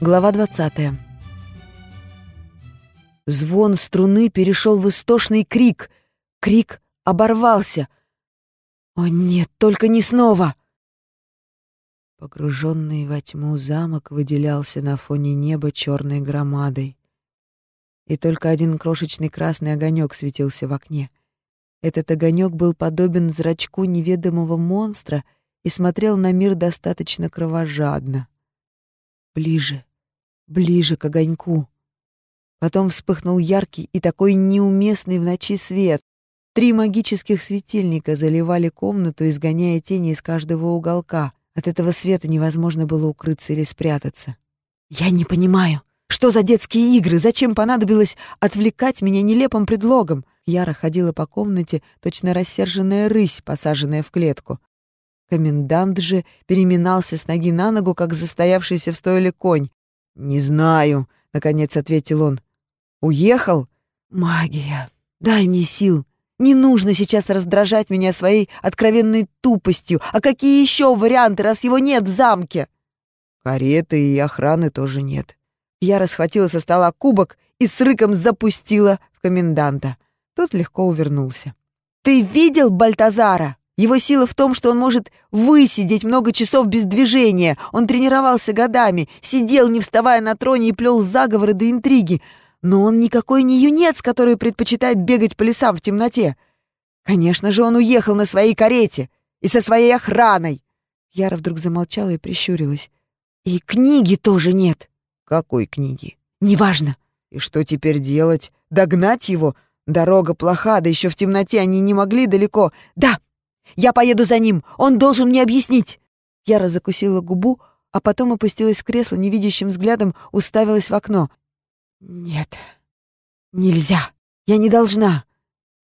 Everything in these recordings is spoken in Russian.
Глава 20. Звон струны перешел в истошный крик. Крик оборвался. «О нет, только не снова!» Погруженный во тьму замок выделялся на фоне неба черной громадой. И только один крошечный красный огонек светился в окне. Этот огонек был подобен зрачку неведомого монстра и смотрел на мир достаточно кровожадно. Ближе, ближе к огоньку. Потом вспыхнул яркий и такой неуместный в ночи свет. Три магических светильника заливали комнату, изгоняя тени из каждого уголка. От этого света невозможно было укрыться или спрятаться. «Я не понимаю, что за детские игры? Зачем понадобилось отвлекать меня нелепым предлогом?» Яра ходила по комнате, точно рассерженная рысь, посаженная в клетку. Комендант же переминался с ноги на ногу, как застоявшийся в стойле конь. «Не знаю», — наконец ответил он. «Уехал?» «Магия, дай мне сил. Не нужно сейчас раздражать меня своей откровенной тупостью. А какие еще варианты, раз его нет в замке?» «Кареты и охраны тоже нет». Я расхватила со стола кубок и с рыком запустила в коменданта. Тот легко увернулся. «Ты видел Бальтазара?» Его сила в том, что он может высидеть много часов без движения. Он тренировался годами, сидел, не вставая на троне и плел заговоры до интриги. Но он никакой не юнец, который предпочитает бегать по лесам в темноте. Конечно же, он уехал на своей карете и со своей охраной. Яра вдруг замолчала и прищурилась. И книги тоже нет. Какой книги? Неважно. И что теперь делать? Догнать его? Дорога плоха, да еще в темноте они не могли далеко. Да, я поеду за ним. Он должен мне объяснить. Яра закусила губу, а потом опустилась в кресло, невидящим взглядом уставилась в окно. Нет. Нельзя. Я не должна.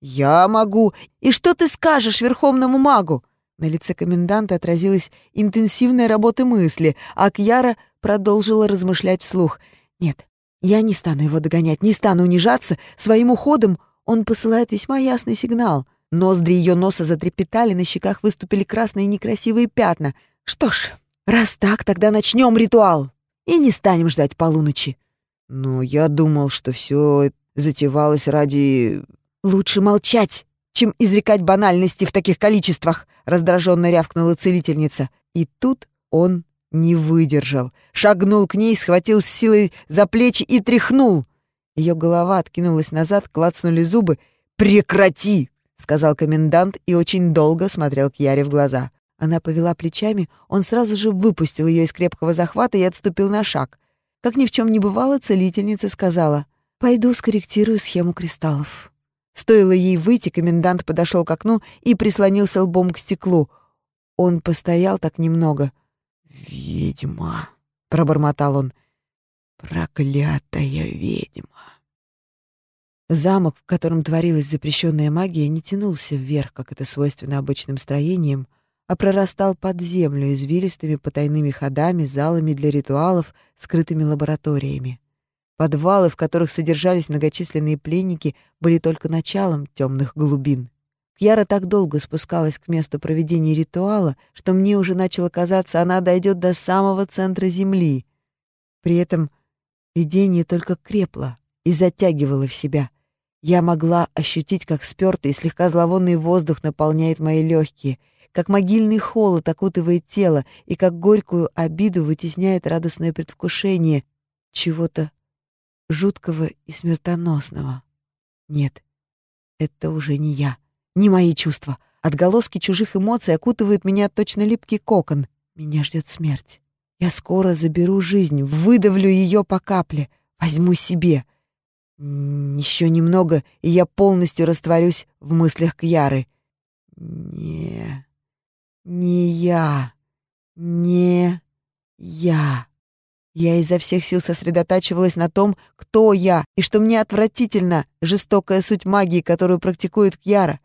Я могу. И что ты скажешь верховному магу? На лице коменданта отразилась интенсивная работа мысли, а Кьяра продолжила размышлять вслух. Нет, я не стану его догонять, не стану унижаться. Своим уходом он посылает весьма ясный сигнал. Ноздри ее носа затрепетали, на щеках выступили красные некрасивые пятна. Что ж, раз так, тогда начнем ритуал. И не станем ждать полуночи. Но я думал, что все затевалось ради... Лучше молчать, чем изрекать банальности в таких количествах, раздраженно рявкнула целительница. И тут он не выдержал. Шагнул к ней, схватил с силой за плечи и тряхнул. Ее голова откинулась назад, клацнули зубы. «Прекрати!» — сказал комендант и очень долго смотрел к Яре в глаза. Она повела плечами, он сразу же выпустил ее из крепкого захвата и отступил на шаг. Как ни в чем не бывало, целительница сказала, «Пойду скорректирую схему кристаллов». Стоило ей выйти, комендант подошел к окну и прислонился лбом к стеклу. Он постоял так немного. «Ведьма», — пробормотал он, — «проклятая ведьма». Замок, в котором творилась запрещенная магия, не тянулся вверх, как это свойственно обычным строениям, а прорастал под землю извилистыми потайными ходами, залами для ритуалов, скрытыми лабораториями. Подвалы, в которых содержались многочисленные пленники, были только началом темных глубин. Кьяра так долго спускалась к месту проведения ритуала, что мне уже начало казаться, она дойдет до самого центра земли. При этом видение только крепло и затягивало в себя. Я могла ощутить, как спёртый и слегка зловонный воздух наполняет мои легкие, как могильный холод окутывает тело и как горькую обиду вытесняет радостное предвкушение чего-то жуткого и смертоносного. Нет, это уже не я, не мои чувства. Отголоски чужих эмоций окутывают меня точно липкий кокон. Меня ждет смерть. Я скоро заберу жизнь, выдавлю ее по капле, возьму себе — еще немного, и я полностью растворюсь в мыслях Кьяры. Не, не я, не я. Я изо всех сил сосредотачивалась на том, кто я, и что мне отвратительно жестокая суть магии, которую практикует Кьяра.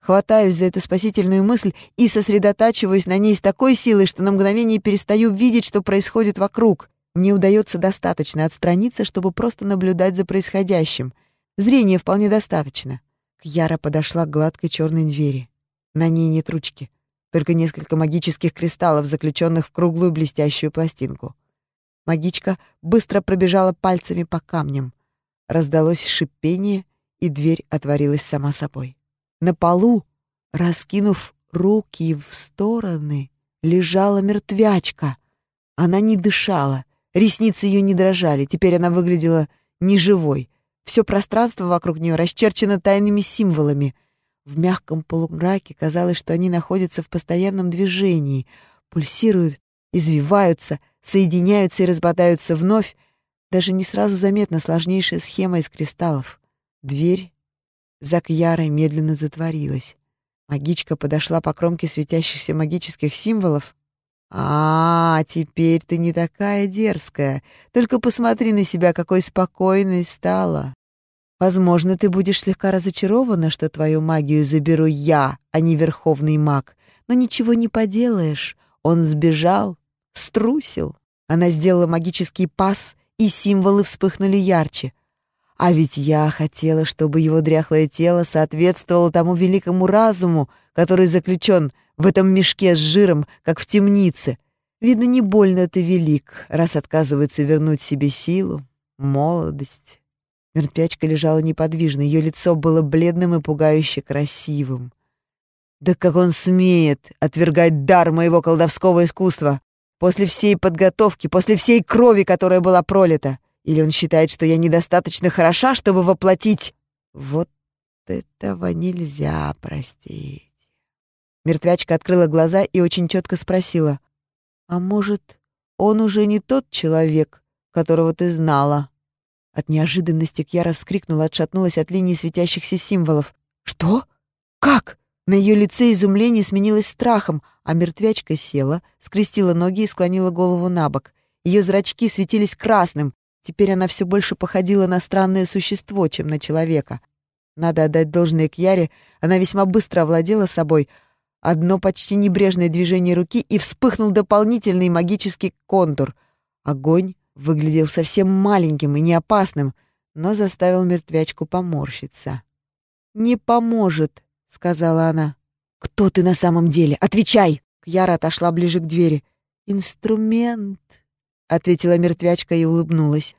Хватаюсь за эту спасительную мысль и сосредотачиваюсь на ней с такой силой, что на мгновение перестаю видеть, что происходит вокруг. Мне удается достаточно отстраниться, чтобы просто наблюдать за происходящим. Зрения вполне достаточно. Кьяра подошла к гладкой черной двери. На ней нет ручки, только несколько магических кристаллов, заключенных в круглую блестящую пластинку. Магичка быстро пробежала пальцами по камням. Раздалось шипение, и дверь отворилась сама собой. На полу, раскинув руки в стороны, лежала мертвячка. Она не дышала, ресницы ее не дрожали, теперь она выглядела неживой. Все пространство вокруг нее расчерчено тайными символами. В мягком полумраке казалось, что они находятся в постоянном движении, пульсируют, извиваются, соединяются и разбодаются вновь. Даже не сразу заметна сложнейшая схема из кристаллов. Дверь за Кьярой медленно затворилась. Магичка подошла по кромке светящихся магических символов. «А, теперь ты не такая дерзкая. Только посмотри на себя, какой спокойной стала. Возможно, ты будешь слегка разочарована, что твою магию заберу я, а не верховный маг. Но ничего не поделаешь. Он сбежал, струсил». Она сделала магический пас, и символы вспыхнули ярче. А ведь я хотела, чтобы его дряхлое тело соответствовало тому великому разуму, который заключен в этом мешке с жиром, как в темнице. Видно, не больно ты велик, раз отказывается вернуть себе силу, молодость. Мертвячка лежала неподвижно, ее лицо было бледным и пугающе красивым. Да как он смеет отвергать дар моего колдовского искусства после всей подготовки, после всей крови, которая была пролита? Или он считает, что я недостаточно хороша, чтобы воплотить... Вот этого нельзя простить. Мертвячка открыла глаза и очень четко спросила. «А может, он уже не тот человек, которого ты знала?» От неожиданности Кьяра вскрикнула, отшатнулась от линии светящихся символов. «Что? Как?» На ее лице изумление сменилось страхом, а мертвячка села, скрестила ноги и склонила голову на бок. Ее зрачки светились красным, Теперь она все больше походила на странное существо, чем на человека. Надо отдать должное Кьяре, она весьма быстро овладела собой. Одно почти небрежное движение руки, и вспыхнул дополнительный магический контур. Огонь выглядел совсем маленьким и неопасным, но заставил мертвячку поморщиться. «Не поможет», — сказала она. «Кто ты на самом деле? Отвечай!» Кьяра отошла ближе к двери. «Инструмент», ответила мертвячка и улыбнулась.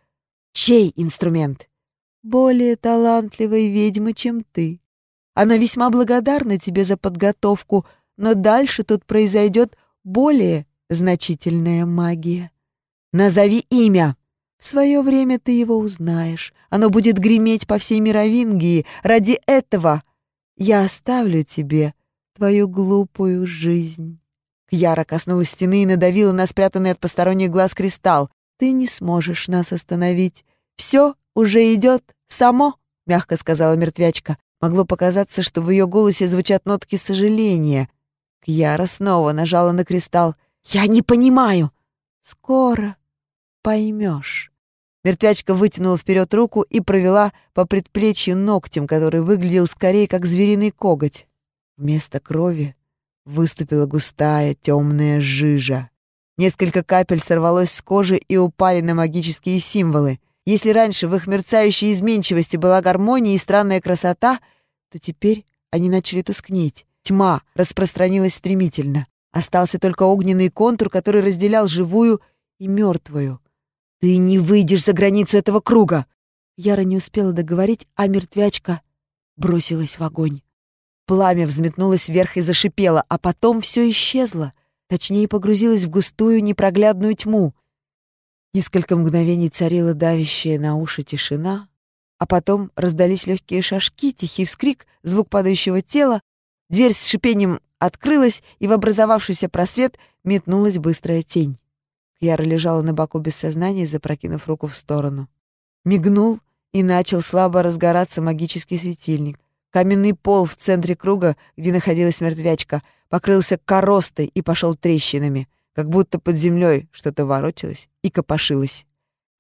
Чей инструмент? Более талантливой ведьмы, чем ты. Она весьма благодарна тебе за подготовку, но дальше тут произойдет более значительная магия. Назови имя. В свое время ты его узнаешь. Оно будет греметь по всей Мировингии. Ради этого я оставлю тебе твою глупую жизнь. Яра коснулась стены и надавила на спрятанный от посторонних глаз кристалл. «Ты не сможешь нас остановить. Все уже идет само», — мягко сказала мертвячка. Могло показаться, что в ее голосе звучат нотки сожаления. Кьяра снова нажала на кристалл. «Я не понимаю!» «Скоро поймешь». Мертвячка вытянула вперед руку и провела по предплечью ногтем, который выглядел скорее как звериный коготь. Вместо крови Выступила густая темная жижа. Несколько капель сорвалось с кожи и упали на магические символы. Если раньше в их мерцающей изменчивости была гармония и странная красота, то теперь они начали тускнеть. Тьма распространилась стремительно. Остался только огненный контур, который разделял живую и мертвую. «Ты не выйдешь за границу этого круга!» Яра не успела договорить, а мертвячка бросилась в огонь. Пламя взметнулось вверх и зашипело, а потом все исчезло, точнее погрузилось в густую непроглядную тьму. Несколько мгновений царила давящая на уши тишина, а потом раздались легкие шажки, тихий вскрик, звук падающего тела, дверь с шипением открылась, и в образовавшийся просвет метнулась быстрая тень. Кьяра лежала на боку без сознания, запрокинув руку в сторону. Мигнул, и начал слабо разгораться магический светильник. Каменный пол в центре круга, где находилась мертвячка, покрылся коростой и пошел трещинами, как будто под землей что-то ворочалось и копошилось.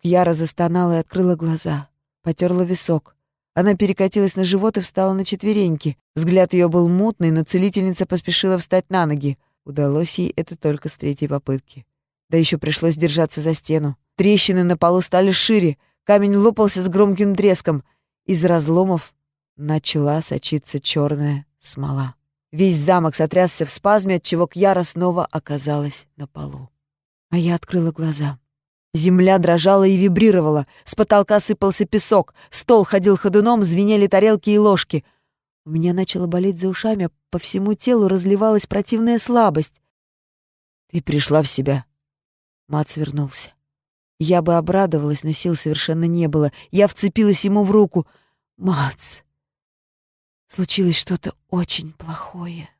Кьяра застонала и открыла глаза, потерла висок. Она перекатилась на живот и встала на четвереньки. Взгляд ее был мутный, но целительница поспешила встать на ноги. Удалось ей это только с третьей попытки. Да еще пришлось держаться за стену. Трещины на полу стали шире, камень лопался с громким треском. Из разломов начала сочиться черная смола. Весь замок сотрясся в спазме, отчего Кьяра снова оказалась на полу. А я открыла глаза. Земля дрожала и вибрировала, с потолка сыпался песок, стол ходил ходуном, звенели тарелки и ложки. У меня начало болеть за ушами, по всему телу разливалась противная слабость. «Ты пришла в себя». Мат свернулся. Я бы обрадовалась, но сил совершенно не было. Я вцепилась ему в руку. «Мац, случилось что-то очень плохое».